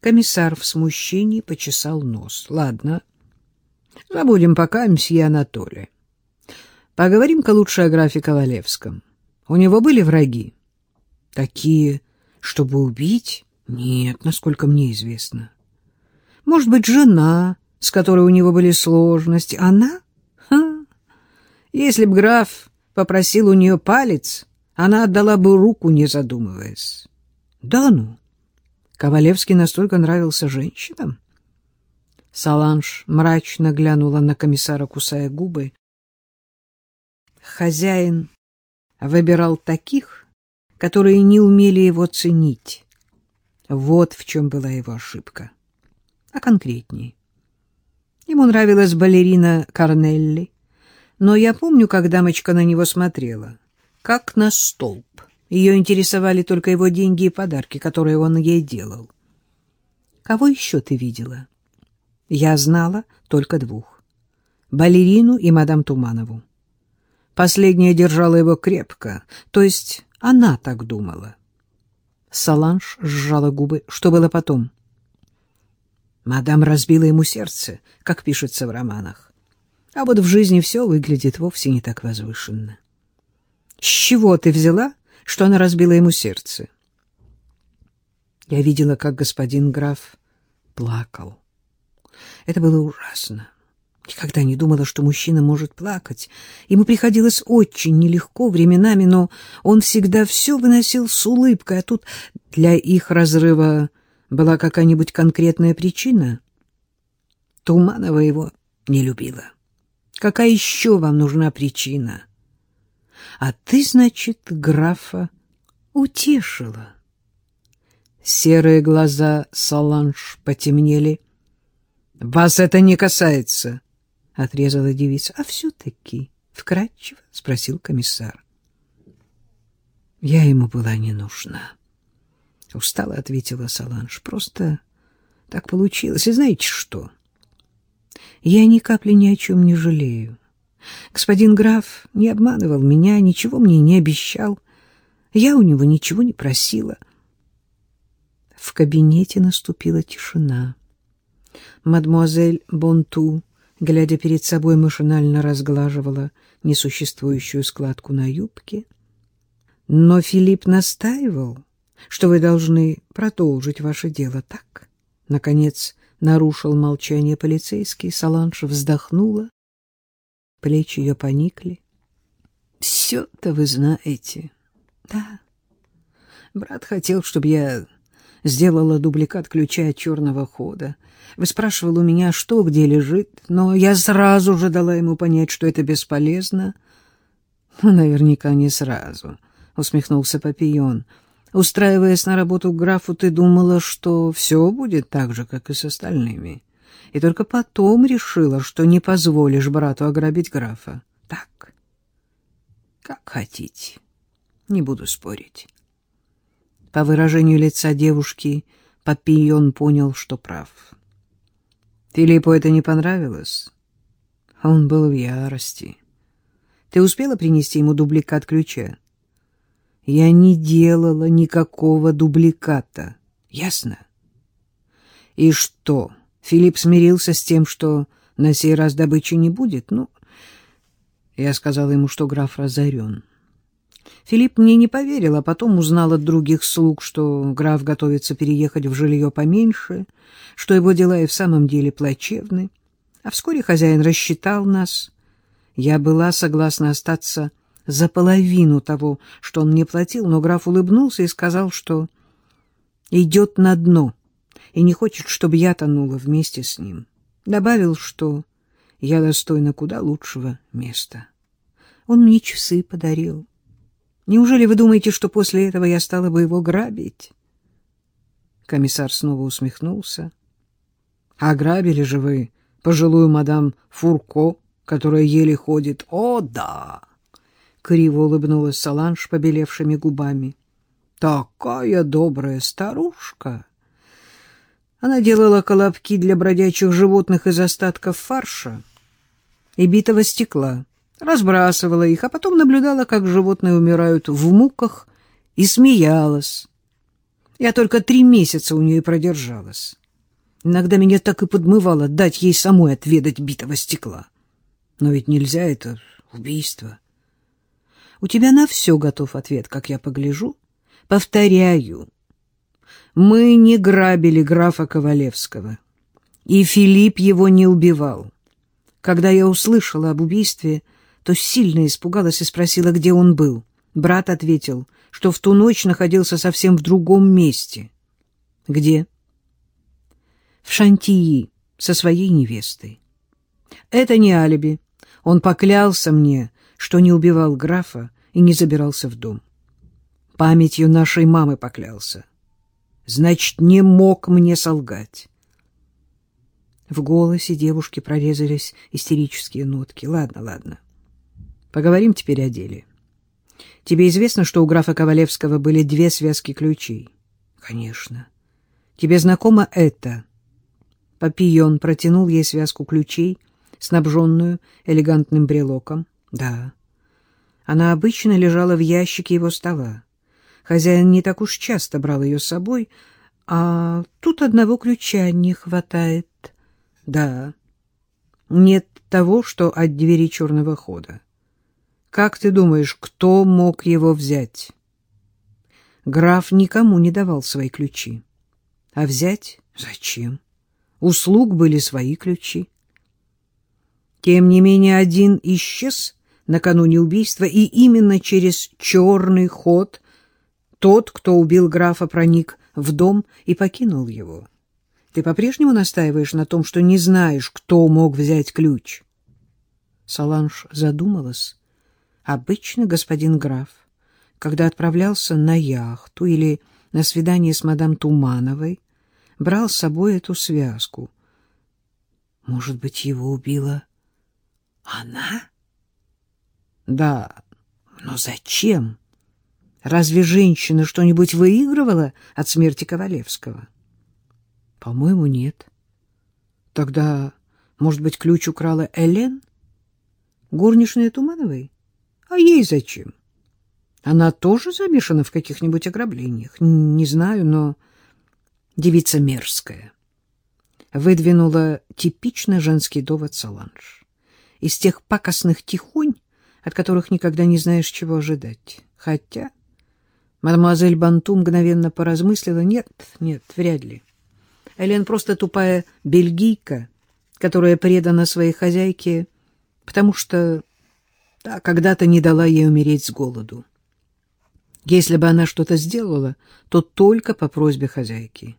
Комиссар в смущении почесал нос. — Ладно, забудем пока мсье Анатолия. Поговорим-ка лучше о графе Ковалевском. У него были враги? — Такие, чтобы убить? Нет, насколько мне известно. Может быть, жена, с которой у него были сложности. Она? Ха! Если б граф попросил у нее палец, она отдала бы руку, не задумываясь. Да ну! Ковалевский настолько нравился женщинам. Саланж мрачно глянула на комиссара, кусая губы. Хозяин выбирал таких, которые не умели его ценить. Вот в чем была его ошибка. А конкретнее. Ему нравилась балерина Корнелли, но я помню, как дамочка на него смотрела, как на столб. Ее интересовали только его деньги и подарки, которые он ей делал. Кого еще ты видела? Я знала только двух. Балерину и мадам Туманову. Последняя держала его крепко, то есть она так думала. Саланж сжала губы. Что было потом? Мадам разбила ему сердце, как пишется в романах. А вот в жизни все выглядит вовсе не так возвышенно. С чего ты взяла, что она разбила ему сердце? Я видела, как господин граф плакал. Это было ужасно. Никогда не думала, что мужчина может плакать. Ему приходилось очень нелегко временами, но он всегда все выносил с улыбкой, а тут для их разрыва была какая-нибудь конкретная причина. Туманова его не любила. Какая еще вам нужна причина? А ты, значит, графа утешила. Серые глаза Соланж потемнели. — Вас это не касается, — отрезала девица. — А все-таки вкратчиво? — спросил комиссар. Я ему была не нужна. Устала, ответила Соланж. Просто так получилось. И знаете что? Я ни капли ни о чем не жалею. Господин граф не обманывал меня, ничего мне не обещал. Я у него ничего не просила. В кабинете наступила тишина. Мадемуазель Бонту, глядя перед собой, машинально разглаживала несуществующую складку на юбке. Но Филипп настаивал, что вы должны продолжить ваше дело, так? Наконец нарушил молчание полицейский. Саланж вздохнула. Плечи ее поникли. Все-то вы знаете. Да. Брат хотел, чтобы я сделала дубликат ключа от черного хода. Вы спрашивал у меня, что где лежит, но я сразу же дала ему понять, что это бесполезно. Ну, наверняка не сразу, усмехнулся Папион. Устраиваясь на работу к графу, ты думала, что все будет так же, как и с остальными. И только потом решила, что не позволишь брату ограбить графа. Так? Как хотите. Не буду спорить. По выражению лица девушки Папион понял, что прав. Филиппу это не понравилось. Он был в ярости. Ты успела принести ему дубликат ключа? Я не делала никакого дубликата. Ясно? И что, Филипп смирился с тем, что на сей раз добычи не будет? Ну, я сказала ему, что граф разорен. Филипп мне не поверил, а потом узнал от других слуг, что граф готовится переехать в жилье поменьше, что его дела и в самом деле плачевны. А вскоре хозяин рассчитал нас. Я была согласна остаться за половину того, что он мне платил, но граф улыбнулся и сказал, что идет на дно и не хочет, чтобы я тонула вместе с ним. Добавил, что я достойна куда лучшего места. Он мне часы подарил. Неужели вы думаете, что после этого я стала бы его грабить? Комиссар снова усмехнулся. — А грабили же вы пожилую мадам Фурко, которая еле ходит. О, да! Криво улыбнулась Саланж побелевшими губами. Такая добрая старушка. Она делала колобки для бродячих животных из остатков фарша и битого стекла, разбрасывала их, а потом наблюдала, как животные умирают в муках, и смеялась. Я только три месяца у нее продержалась. Иногда меня так и подмывало дать ей самой отведать битого стекла. Но ведь нельзя, это убийство. У тебя на все готов ответ, как я погляжу. Повторяю, мы не грабили графа Ковалевского, и Филипп его не убивал. Когда я услышала об убийстве, то сильно испугалась и спросила, где он был. Брат ответил, что в ту ночь находился совсем в другом месте. Где? В Шантии со своей невестой. Это не алиби. Он поклялся мне, что не убивал графа и не забирался в дом. Памятью нашей мамы поклялся. Значит, не мог мне солгать. В голосе девушки прорезались истерические нотки. Ладно, ладно. Поговорим теперь о деле. Тебе известно, что у графа Ковалевского были две связки ключей? Конечно. Тебе знакомо это? Папион протянул ей связку ключей, снабженную элегантным брелоком. Да. Она обычно лежала в ящике его стола. Хозяин не так уж часто брал ее с собой, а тут одного ключа не хватает. Да, нет того, что от двери черного хода. Как ты думаешь, кто мог его взять? Граф никому не давал свои ключи. А взять зачем? У слуг были свои ключи. Тем не менее, один исчез накануне убийства, и именно через черный ход тот, кто убил графа, проник в дом и покинул его. Ты по-прежнему настаиваешь на том, что не знаешь, кто мог взять ключ? Саланж задумалась. Обычно господин граф, когда отправлялся на яхту или на свидание с мадам Тумановой, брал с собой эту связку. Может быть, его убила она? Да, но зачем? Разве женщина что-нибудь выигрывала от смерти Ковалевского? — по-моему, нет. Тогда, может быть, ключ украла Элен? Горничная Тумановой? А ей зачем? Она тоже замешана в каких-нибудь ограблениях? Не знаю, но девица мерзкая. Выдвинула типично женский довод Саланж. Из тех пакостных тихонь, от которых никогда не знаешь, чего ожидать. Хотя мадемуазель Банту мгновенно поразмыслила. Нет, нет, вряд ли. Элен просто тупая бельгийка, которая предана своей хозяйке, потому что та когда-то не дала ей умереть с голоду. Если бы она что-то сделала, то только по просьбе хозяйки.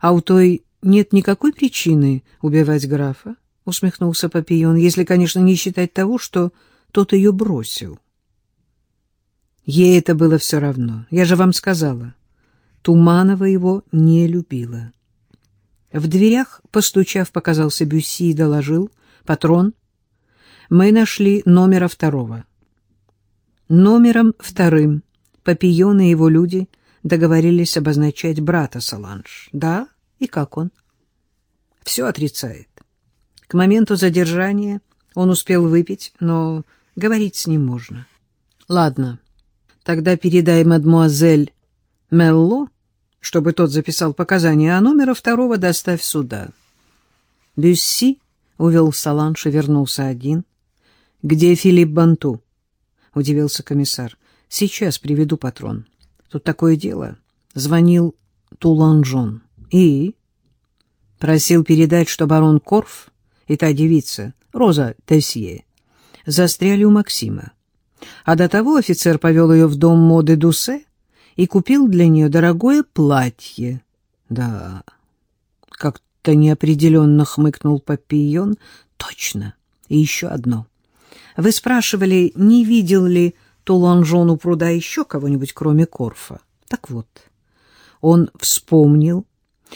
А у той нет никакой причины убивать графа, — усмехнулся Папион, — если, конечно, не считать того, что тот ее бросил. Ей это было все равно. Я же вам сказала. Туманова его не любила. В дверях, постучав, показался Бюсси и доложил. «Патрон, мы нашли номера второго». Номером вторым Папион и его люди договорились обозначать брата Саланж. Да? И как он? Все отрицает. К моменту задержания он успел выпить, но говорить с ним можно. Ладно, тогда передай мадмуазель Мелло, чтобы тот записал показания, а номера второго доставь сюда. Бюсси увел Саланш и вернулся один. — Где Филипп Банту? — удивился комиссар. — Сейчас приведу патрон. Тут такое дело. Звонил Туланжон. И? Просил передать, что барон Корф и та девица, Роза Тесье, застряли у Максима. А до того офицер повел ее в дом моды Дусе, и купил для нее дорогое платье. Да, как-то неопределенно хмыкнул Папион. Точно. И еще одно. Вы спрашивали, не видел ли Тулонжон у пруда еще кого-нибудь, кроме Корфа? Так вот, он вспомнил,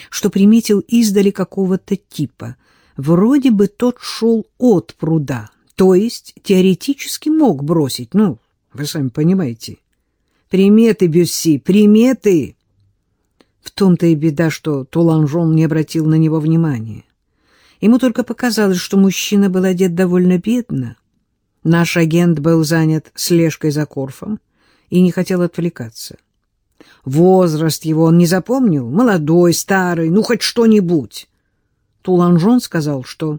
что приметил издали какого-то типа. Вроде бы тот шел от пруда, то есть теоретически мог бросить, ну, вы сами понимаете. Приметы, Бюсси, приметы! В том-то и беда, что Туланжон не обратил на него внимания. Ему только показалось, что мужчина был одет довольно бедно. Наш агент был занят слежкой за Корфом и не хотел отвлекаться. Возраст его он не запомнил? Молодой, старый, ну хоть что-нибудь. Туланжон сказал, что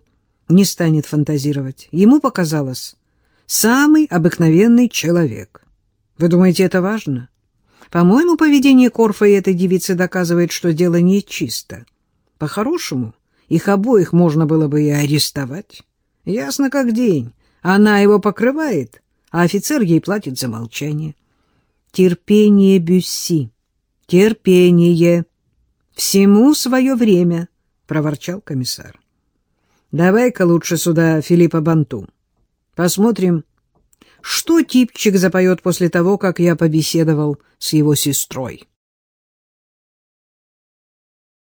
не станет фантазировать. Ему показалось, самый обыкновенный человек. Вы думаете, это важно? По-моему, поведение Корфа и этой девицы доказывает, что дело нечисто. По-хорошему, их обоих можно было бы и арестовать. Ясно как день. Она его покрывает, а офицер ей платит за молчание. Терпение Бюсси, терпение. Всему свое время, — проворчал комиссар. Давай-ка лучше сюда Филиппа Банту. Посмотрим, что типчик запоет после того, как я побеседовал с его сестрой.